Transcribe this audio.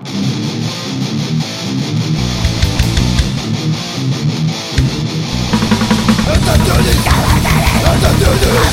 Attenzione! Attenzione!